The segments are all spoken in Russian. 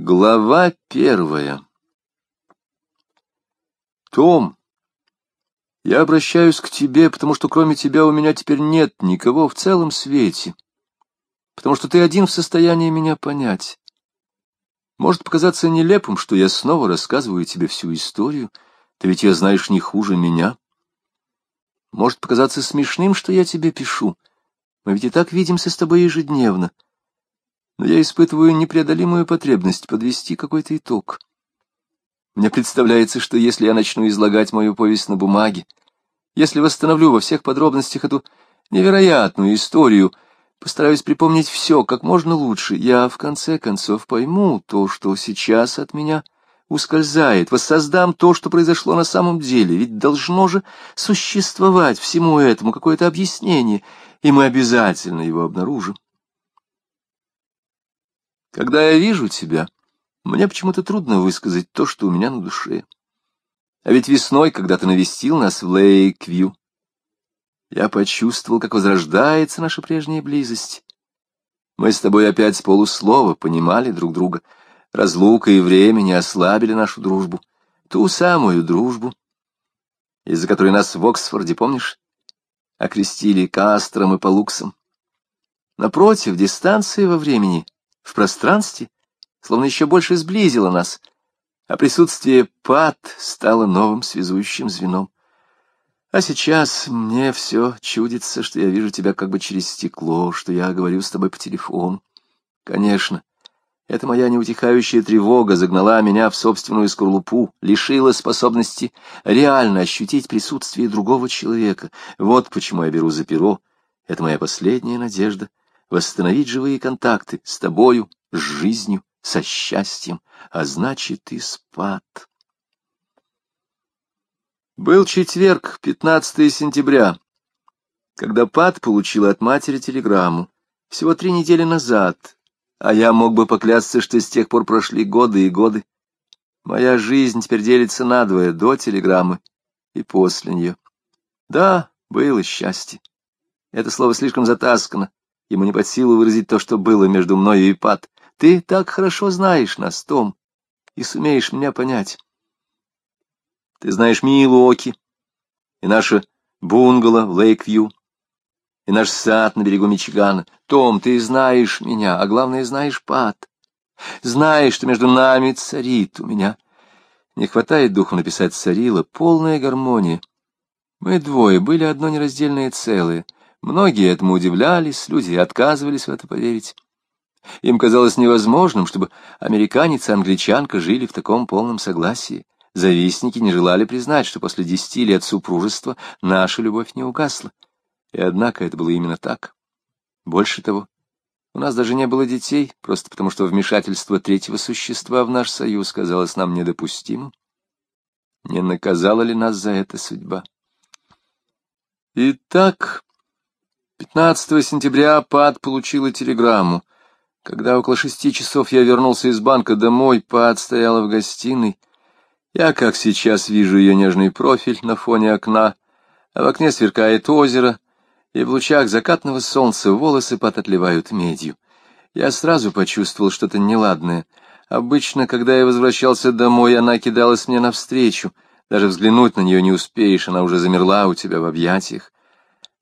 Глава первая Том, я обращаюсь к тебе, потому что кроме тебя у меня теперь нет никого в целом свете, потому что ты один в состоянии меня понять. Может показаться нелепым, что я снова рассказываю тебе всю историю, ты ведь ее знаешь не хуже меня. Может показаться смешным, что я тебе пишу, мы ведь и так видимся с тобой ежедневно — но я испытываю непреодолимую потребность подвести какой-то итог. Мне представляется, что если я начну излагать мою повесть на бумаге, если восстановлю во всех подробностях эту невероятную историю, постараюсь припомнить все как можно лучше, я в конце концов пойму то, что сейчас от меня ускользает, воссоздам то, что произошло на самом деле, ведь должно же существовать всему этому какое-то объяснение, и мы обязательно его обнаружим. Когда я вижу тебя, мне почему-то трудно высказать то, что у меня на душе. А ведь весной, когда ты навестил нас в Лейквью, я почувствовал, как возрождается наша прежняя близость. Мы с тобой опять с полуслова понимали друг друга. Разлука и время не ослабили нашу дружбу. Ту самую дружбу, из-за которой нас в Оксфорде, помнишь, окрестили Кастром и Палуксом. Напротив, дистанция во времени — в пространстве, словно еще больше сблизило нас, а присутствие Пат стало новым связующим звеном. А сейчас мне все чудится, что я вижу тебя как бы через стекло, что я говорю с тобой по телефону. Конечно, эта моя неутихающая тревога загнала меня в собственную скорлупу, лишила способности реально ощутить присутствие другого человека. Вот почему я беру за перо. Это моя последняя надежда восстановить живые контакты с тобою, с жизнью, со счастьем, а значит и спад. Был четверг, 15 сентября, когда Пат получила от матери телеграмму. Всего три недели назад, а я мог бы поклясться, что с тех пор прошли годы и годы. Моя жизнь теперь делится надвое, до телеграммы и после нее. Да, было счастье. Это слово слишком затаскано. Ему не под силу выразить то, что было между мною и Пат. Ты так хорошо знаешь нас, Том, и сумеешь меня понять. Ты знаешь Милуоки и наше бунгало в Лейквью, и наш сад на берегу Мичигана. Том, ты знаешь меня, а главное, знаешь Пат. Знаешь, что между нами царит у меня. Не хватает духу написать царила, полная гармония. Мы двое были одно нераздельное целое — Многие этому удивлялись, люди отказывались в это поверить. Им казалось невозможным, чтобы американец и англичанка жили в таком полном согласии. Завистники не желали признать, что после десяти лет супружества наша любовь не угасла. И однако это было именно так. Больше того, у нас даже не было детей, просто потому что вмешательство третьего существа в наш союз казалось нам недопустимым. Не наказала ли нас за это судьба? Итак, 15 сентября Пат получила телеграмму. Когда около шести часов я вернулся из банка домой, Пат стояла в гостиной. Я, как сейчас, вижу ее нежный профиль на фоне окна, а в окне сверкает озеро, и в лучах закатного солнца волосы Пат отливают медью. Я сразу почувствовал что-то неладное. Обычно, когда я возвращался домой, она кидалась мне навстречу. Даже взглянуть на нее не успеешь, она уже замерла у тебя в объятиях.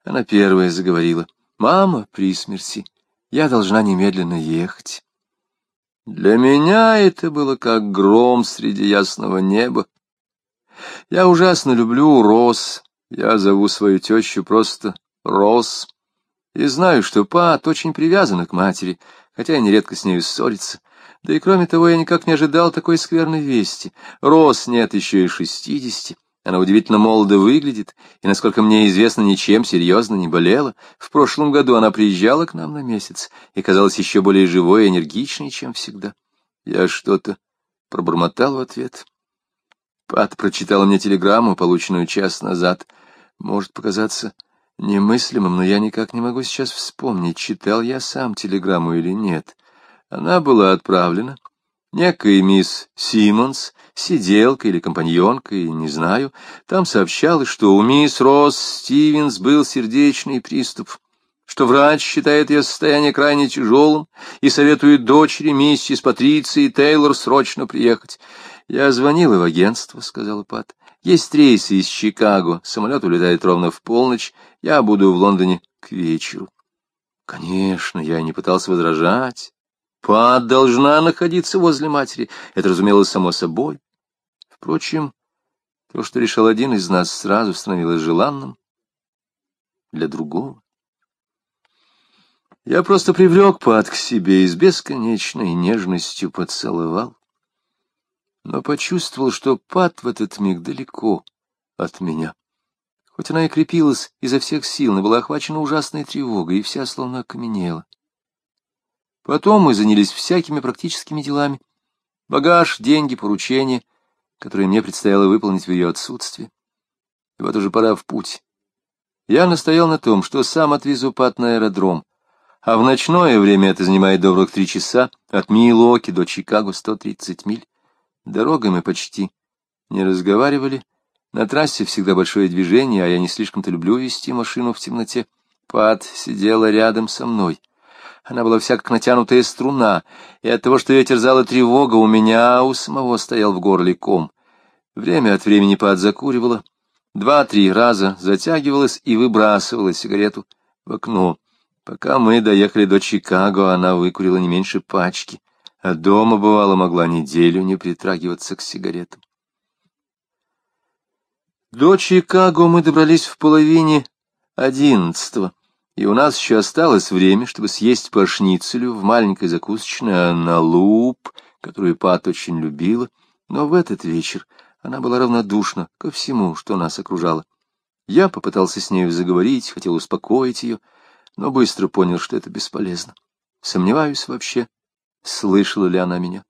Она первая заговорила. «Мама при смерти. Я должна немедленно ехать». Для меня это было как гром среди ясного неба. Я ужасно люблю Рос. Я зову свою тещу просто Рос. И знаю, что Пат очень привязана к матери, хотя и нередко с нею ссорится. Да и кроме того, я никак не ожидал такой скверной вести. Рос нет еще и шестидесяти. Она удивительно молодо выглядит, и, насколько мне известно, ничем серьезно не болела. В прошлом году она приезжала к нам на месяц и казалась еще более живой и энергичной, чем всегда. Я что-то пробормотал в ответ. Пат прочитала мне телеграмму, полученную час назад. Может показаться немыслимым, но я никак не могу сейчас вспомнить, читал я сам телеграмму или нет. Она была отправлена некой мисс Симмонс, сиделка или компаньонка, не знаю, там сообщалось, что у мисс Росс Стивенс был сердечный приступ. что врач считает ее состояние крайне тяжелым и советует дочери миссис Патриции Тейлор срочно приехать. Я звонила в агентство, — сказала Пат. Есть рейсы из Чикаго, самолет улетает ровно в полночь, я буду в Лондоне к вечеру. Конечно, я не пытался возражать. Пат должна находиться возле матери, это разумелось само собой. Впрочем, то, что решил один из нас, сразу становилось желанным для другого. Я просто привлек Пат к себе и с бесконечной нежностью поцеловал, но почувствовал, что Пат в этот миг далеко от меня. Хоть она и крепилась изо всех сил, но была охвачена ужасной тревогой и вся словно окаменела. Потом мы занялись всякими практическими делами. Багаж, деньги, поручения, которые мне предстояло выполнить в ее отсутствие. И вот уже пора в путь. Я настоял на том, что сам отвезу Пат на аэродром, а в ночное время это занимает добрых три часа, от Милуоки до Чикаго 130 миль. Дорогой мы почти не разговаривали, на трассе всегда большое движение, а я не слишком-то люблю вести машину в темноте. Пат сидела рядом со мной. Она была вся как натянутая струна, и от того, что ее терзала тревога, у меня у самого стоял в горле ком. Время от времени Пат закуривала, два-три раза затягивалась и выбрасывала сигарету в окно. Пока мы доехали до Чикаго, она выкурила не меньше пачки, а дома, бывало, могла неделю не притрагиваться к сигаретам. До Чикаго мы добрались в половине одиннадцатого, и у нас еще осталось время, чтобы съесть по шницелю в маленькой закусочной на луп, которую Пат очень любила, но в этот вечер она была равнодушна ко всему, что нас окружало. Я попытался с нею заговорить, хотел успокоить ее, но быстро понял, что это бесполезно. Сомневаюсь вообще, слышала ли она меня.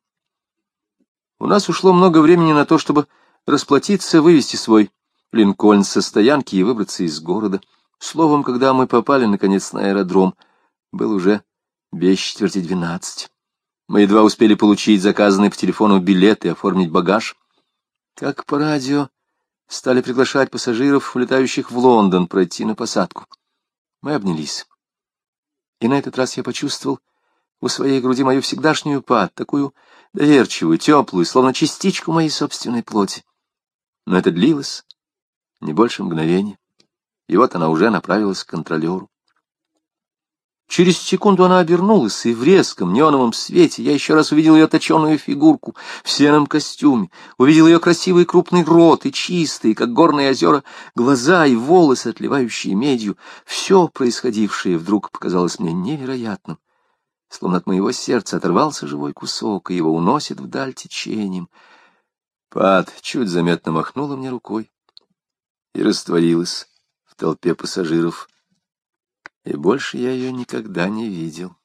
У нас ушло много времени на то, чтобы расплатиться, вывести свой Линкольн со стоянки и выбраться из города. Словом, когда мы попали, наконец, на аэродром, был уже без четверти двенадцать. Мы едва успели получить заказанный по телефону билет и оформить багаж. Как по радио стали приглашать пассажиров, улетающих в Лондон, пройти на посадку. Мы обнялись. И на этот раз я почувствовал у своей груди мою всегдашнюю пад, такую доверчивую, теплую, словно частичку моей собственной плоти. Но это длилось не больше мгновения. И вот она уже направилась к контролеру. Через секунду она обернулась, и в резком неоновом свете я еще раз увидел ее точеную фигурку в сером костюме, увидел ее красивый крупный рот и чистые, как горные озера, глаза и волосы, отливающие медью. Все происходившее вдруг показалось мне невероятным, словно от моего сердца оторвался живой кусок, и его уносит вдаль течением. Пад чуть заметно махнула мне рукой и растворилась толпе пассажиров. И больше я ее никогда не видел.